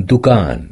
दुकान